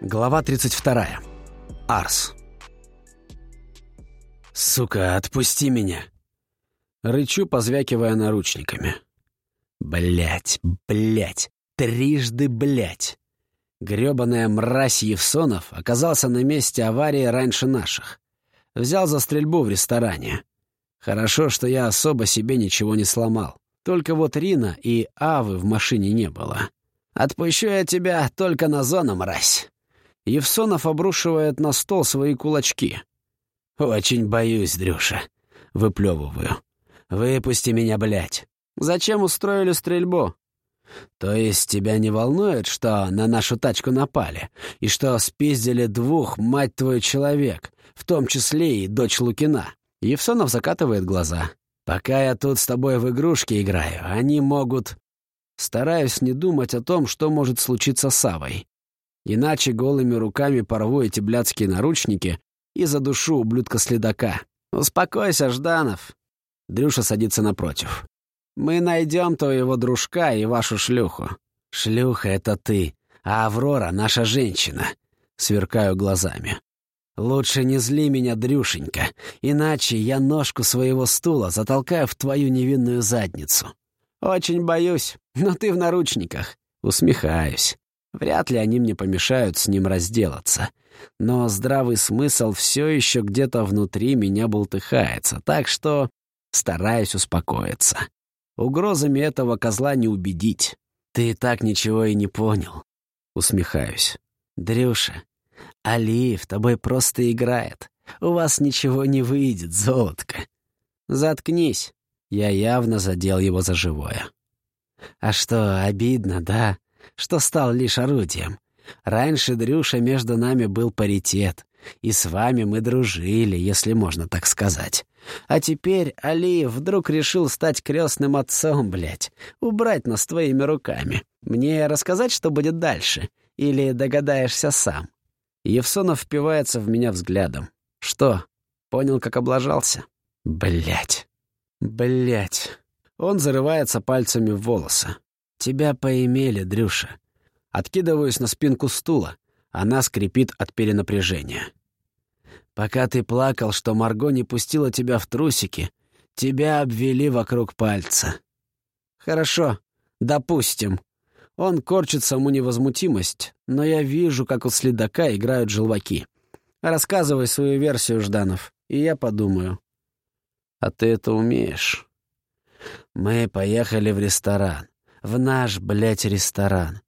Глава 32. Арс. «Сука, отпусти меня!» Рычу, позвякивая наручниками. Блять, блять, трижды блять. Грёбаная мразь Евсонов оказался на месте аварии раньше наших. Взял за стрельбу в ресторане. Хорошо, что я особо себе ничего не сломал. Только вот Рина и Авы в машине не было. «Отпущу я тебя только на зону, мразь!» Евсонов обрушивает на стол свои кулачки. «Очень боюсь, Дрюша», — выплевываю. «Выпусти меня, блядь. Зачем устроили стрельбу?» «То есть тебя не волнует, что на нашу тачку напали, и что спиздили двух, мать твою, человек, в том числе и дочь Лукина?» Евсонов закатывает глаза. «Пока я тут с тобой в игрушки играю, они могут...» Стараюсь не думать о том, что может случиться с Савой. Иначе голыми руками порву эти блядские наручники и задушу ублюдка-следака. «Успокойся, Жданов!» Дрюша садится напротив. «Мы найдем твоего дружка и вашу шлюху». «Шлюха — это ты, а Аврора — наша женщина», — сверкаю глазами. «Лучше не зли меня, Дрюшенька, иначе я ножку своего стула затолкаю в твою невинную задницу». «Очень боюсь, но ты в наручниках». Усмехаюсь. Вряд ли они мне помешают с ним разделаться. Но здравый смысл все еще где-то внутри меня бултыхается, так что стараюсь успокоиться. Угрозами этого козла не убедить. Ты и так ничего и не понял. Усмехаюсь. Дрюша, Алиев тобой просто играет. У вас ничего не выйдет, золотко. Заткнись. Я явно задел его за живое. А что, обидно, да? Что стал лишь орудием. Раньше, Дрюша, между нами был паритет, и с вами мы дружили, если можно так сказать. А теперь Алиев вдруг решил стать крестным отцом, блядь, убрать нас твоими руками. Мне рассказать, что будет дальше? Или догадаешься сам?» Евсонов впивается в меня взглядом. «Что, понял, как облажался?» Блять, блять. Он зарывается пальцами в волосы. «Тебя поимели, Дрюша». Откидываюсь на спинку стула. Она скрипит от перенапряжения. «Пока ты плакал, что Марго не пустила тебя в трусики, тебя обвели вокруг пальца». «Хорошо, допустим». Он корчит саму невозмутимость, но я вижу, как у следака играют желваки. Рассказывай свою версию, Жданов, и я подумаю. А ты это умеешь? Мы поехали в ресторан в наш, блядь, ресторан.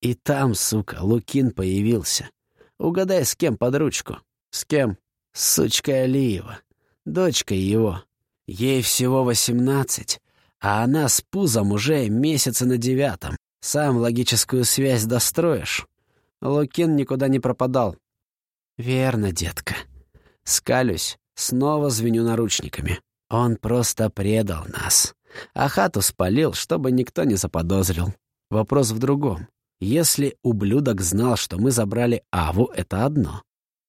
И там, сука, Лукин появился. Угадай, с кем под ручку? С кем? С сучкой Алиева. Дочкой его. Ей всего восемнадцать, а она с пузом уже месяца на девятом. Сам логическую связь достроишь. Лукин никуда не пропадал. Верно, детка. Скалюсь, снова звеню наручниками. Он просто предал нас а хату спалил, чтобы никто не заподозрил. Вопрос в другом. Если ублюдок знал, что мы забрали Аву, это одно.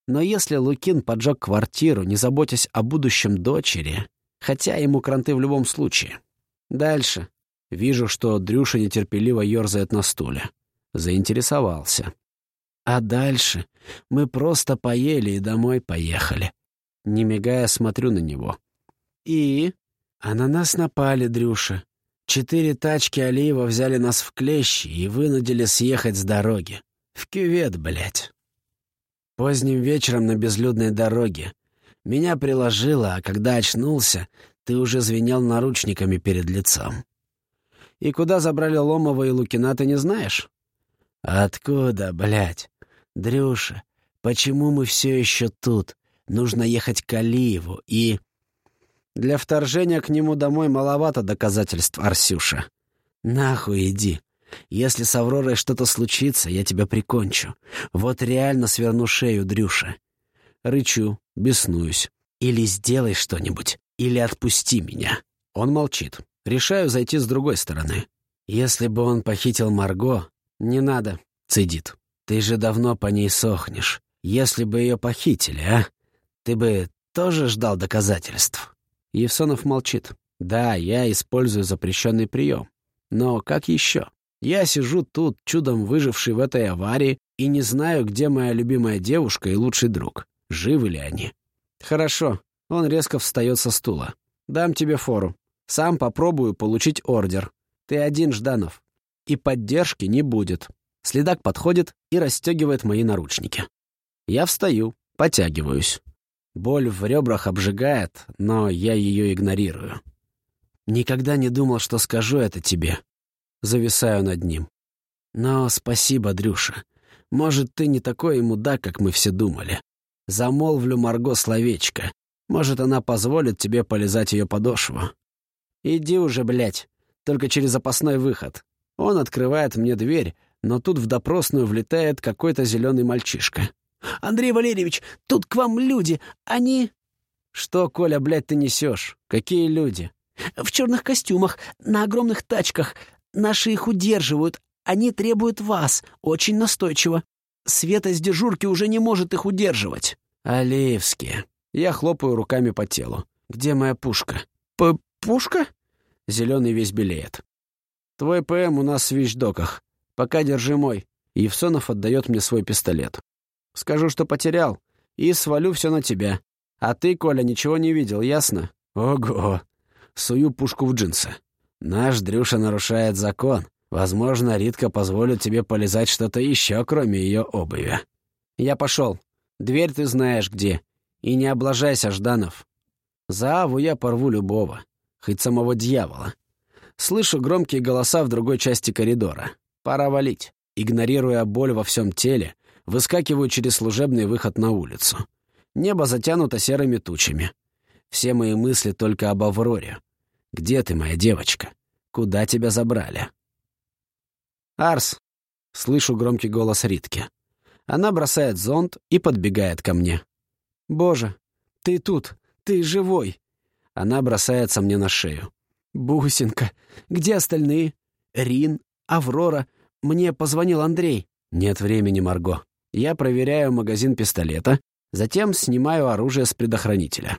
Но если Лукин поджег квартиру, не заботясь о будущем дочери, хотя ему кранты в любом случае. Дальше. Вижу, что Дрюша нетерпеливо ерзает на стуле. Заинтересовался. А дальше мы просто поели и домой поехали. Не мигая, смотрю на него. И а на нас напали, Дрюша. Четыре тачки Алиева взяли нас в клещи и вынудили съехать с дороги. В кювет, блядь. Поздним вечером на безлюдной дороге. Меня приложило, а когда очнулся, ты уже звенел наручниками перед лицом. И куда забрали Ломова и Лукина, ты не знаешь? Откуда, блядь? Дрюша, почему мы все еще тут? Нужно ехать к Алиеву и... Для вторжения к нему домой маловато доказательств, Арсюша. Нахуй иди. Если с Авророй что-то случится, я тебя прикончу. Вот реально сверну шею, Дрюша. Рычу, беснуюсь. Или сделай что-нибудь, или отпусти меня. Он молчит. Решаю зайти с другой стороны. Если бы он похитил Марго... Не надо, цедит. Ты же давно по ней сохнешь. Если бы ее похитили, а? Ты бы тоже ждал доказательств? Евсонов молчит. Да, я использую запрещенный прием. Но как еще? Я сижу тут, чудом выживший в этой аварии, И не знаю, где моя любимая девушка и лучший друг. Живы ли они? Хорошо. Он резко встает со стула. Дам тебе фору. Сам попробую получить ордер. Ты один, Жданов. И поддержки не будет. Следак подходит и расстегивает мои наручники. Я встаю, потягиваюсь. Боль в ребрах обжигает, но я ее игнорирую. Никогда не думал, что скажу это тебе. Зависаю над ним. Но спасибо, Дрюша. Может, ты не такой мудак, как мы все думали. Замолвлю Марго словечко. Может, она позволит тебе полезать ее подошву. Иди уже, блядь. Только через запасной выход. Он открывает мне дверь, но тут в допросную влетает какой-то зеленый мальчишка. «Андрей Валерьевич, тут к вам люди. Они...» «Что, Коля, блядь, ты несешь? Какие люди?» «В черных костюмах, на огромных тачках. Наши их удерживают. Они требуют вас. Очень настойчиво. Света с дежурки уже не может их удерживать». «Алиевские». Я хлопаю руками по телу. «Где моя пушка?» П «Пушка?» Зеленый весь белеет. «Твой ПМ у нас в вещдоках. Пока держи мой». Евсонов отдает мне свой пистолет. Скажу, что потерял, и свалю все на тебя. А ты, Коля, ничего не видел, ясно? Ого! Сую пушку в джинсы. Наш Дрюша нарушает закон. Возможно, Ритка позволит тебе полезать что-то еще, кроме ее обуви. Я пошел. Дверь ты знаешь где. И не облажайся, Жданов. За Аву я порву любого. Хоть самого дьявола. Слышу громкие голоса в другой части коридора. Пора валить. Игнорируя боль во всем теле, выскакиваю через служебный выход на улицу. Небо затянуто серыми тучами. Все мои мысли только об Авроре. Где ты, моя девочка? Куда тебя забрали? «Арс!» — слышу громкий голос Ритки. Она бросает зонт и подбегает ко мне. «Боже, ты тут! Ты живой!» Она бросается мне на шею. «Бусинка! Где остальные? Рин? Аврора? Мне позвонил Андрей». «Нет времени, Марго. Я проверяю магазин пистолета, затем снимаю оружие с предохранителя.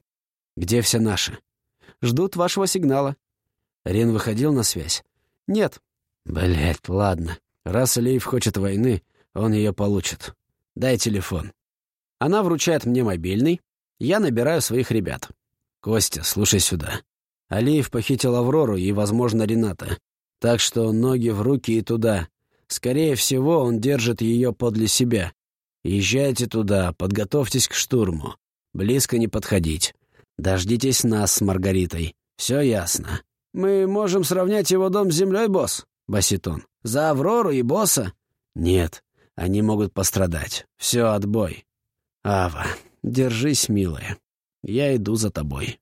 Где все наши?» «Ждут вашего сигнала». Рин выходил на связь? «Нет». Блять, ладно. Раз Алиев хочет войны, он ее получит. Дай телефон». Она вручает мне мобильный. Я набираю своих ребят. «Костя, слушай сюда. Алиев похитил Аврору и, возможно, Рената. Так что ноги в руки и туда. Скорее всего, он держит ее подле себя. Езжайте туда, подготовьтесь к штурму. Близко не подходить. Дождитесь нас с Маргаритой. Все ясно. Мы можем сравнять его дом с землей, босс, басит он. За Аврору и босса? Нет, они могут пострадать. Все, отбой. Ава, держись, милая. Я иду за тобой.